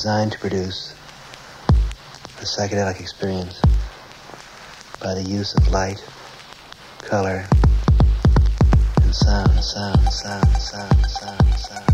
designed to produce a psychedelic experience by the use of light, color, and sound, sound, sound, sound, sound, sound,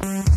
Mm-hmm.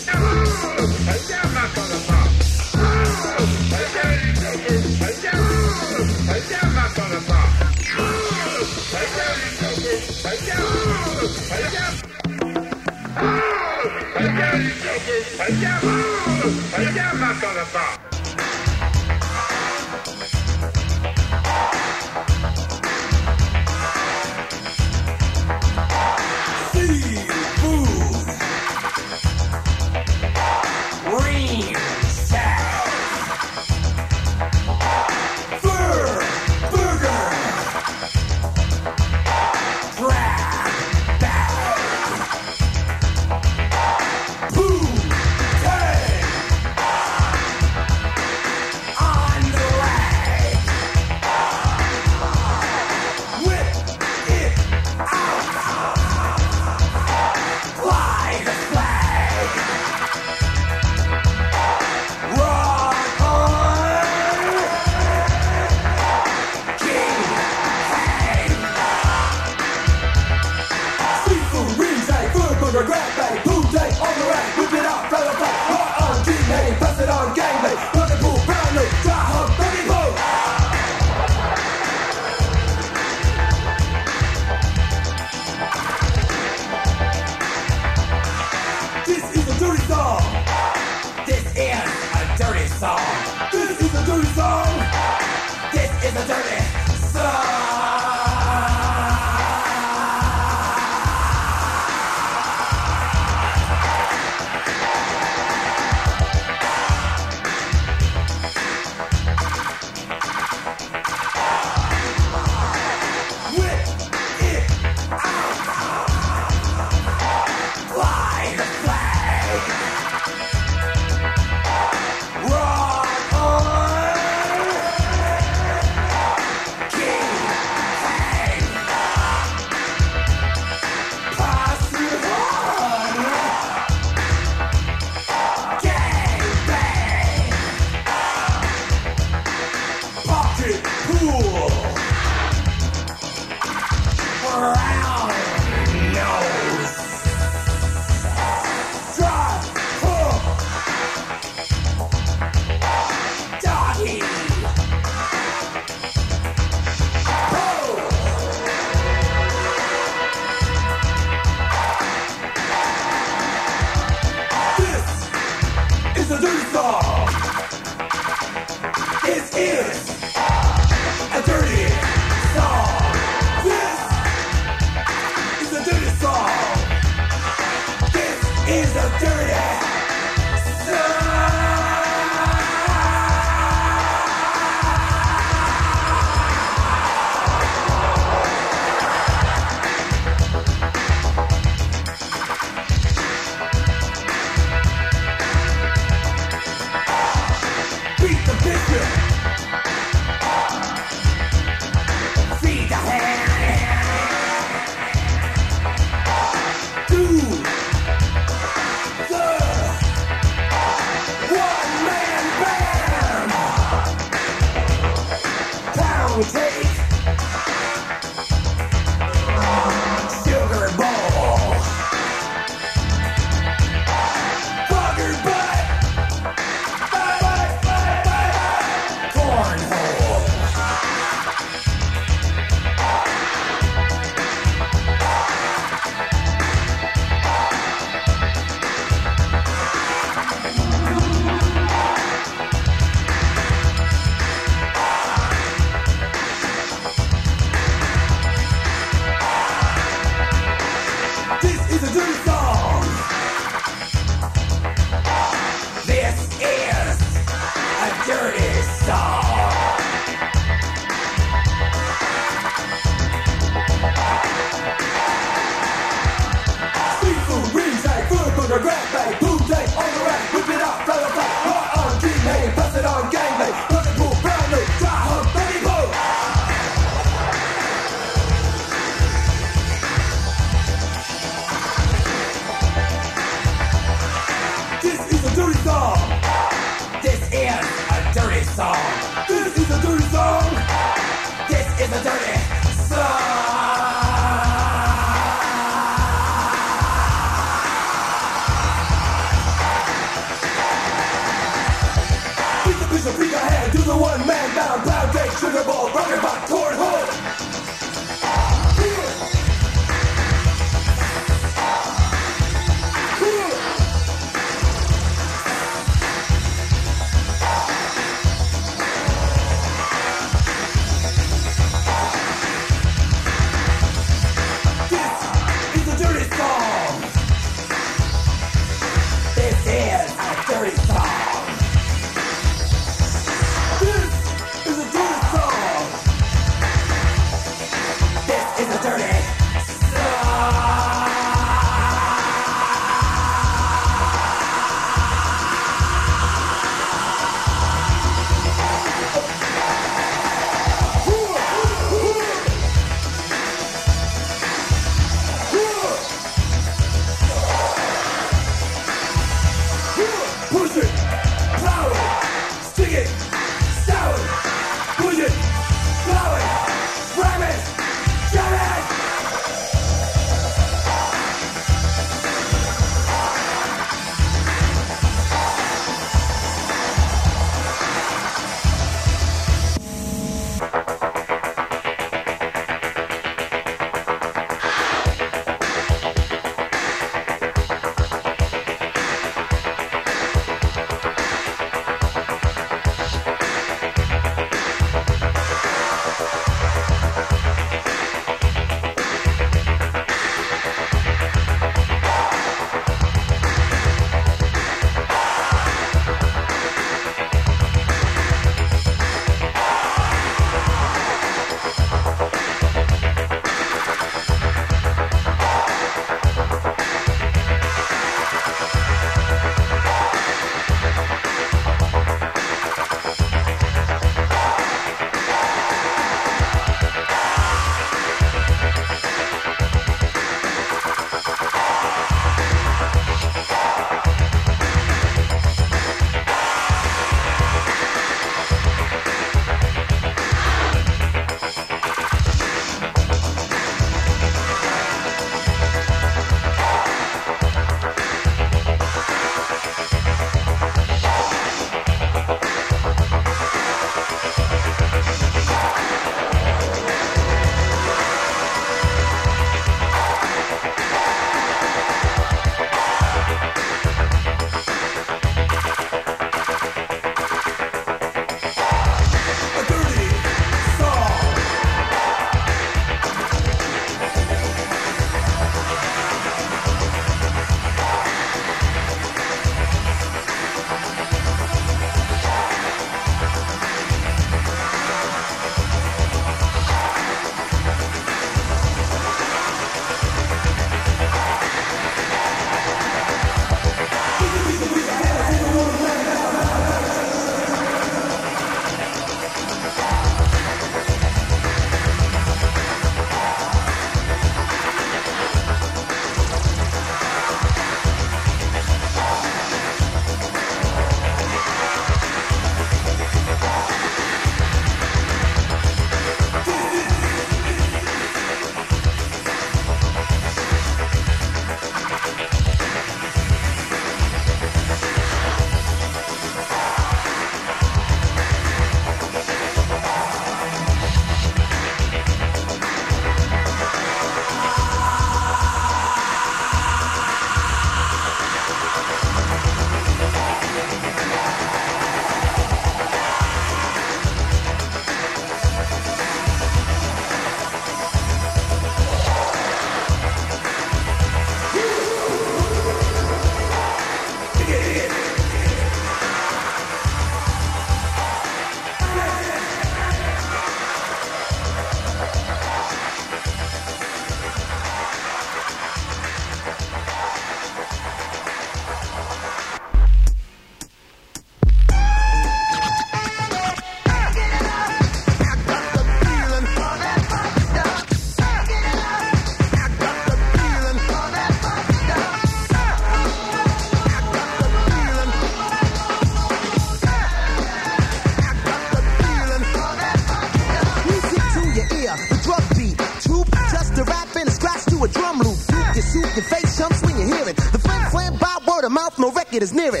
Record is near it.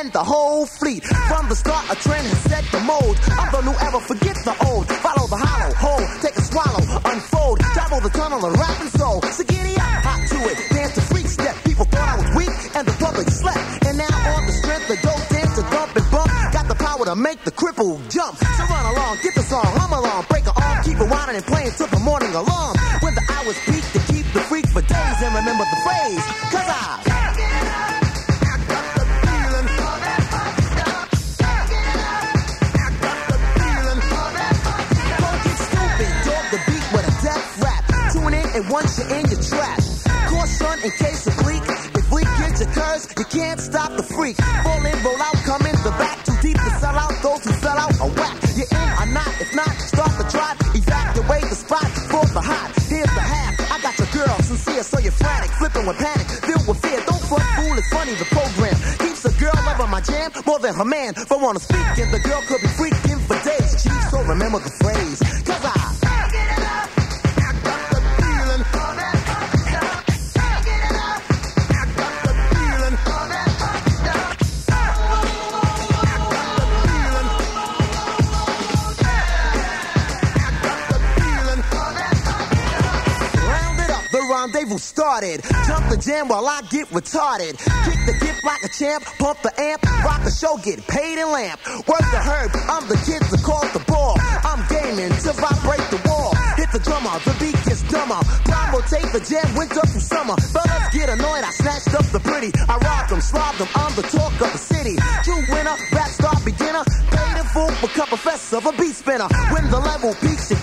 And the whole fleet. From the start, a trend has set the mold. I'm the new ever, forget the old. Follow the hollow, hold, take a swallow, unfold. Travel the tunnel of rap and soul. So giddy up, hot to it. Dance the freak step. People thought I was weak and the public slept. And now on the strength of dope dance to dump and bump. Got the power to make the cripple jump. So run along, get the song, hum along, break an arm, keep it winding and playing till the morning alarm. When the hours peak to keep the freak for days and remember the phrase. Freak. Fall in, roll out, come in the back. Too deep to sell out. Those who sell out are whack. You're in or not? If not, start the drive. Evacuate the spot for the hot. Here's the half. I got your girl, sincere, so you're frantic. Flipping with panic, filled with fear. Don't fuck fool, it's funny. The program keeps a girl loving my jam more than her man. If I wanna speak, and the girl could be freaking for days. Chief, so remember the started. Jump the jam while I get retarded. Kick the gift like a champ, pump the amp, rock the show, get paid in lamp. Work the herb, I'm the kid that called the ball. I'm gaming to vibrate the wall. Hit the drummer, the beat gets dumber. Promote the jam, winter through summer. Fellas get annoyed, I snatched up the pretty. I robbed them, slobbed them, I'm the talk of the city. True winner, rap star beginner. Paid in full for cup of a beat spinner. When the level peaks, you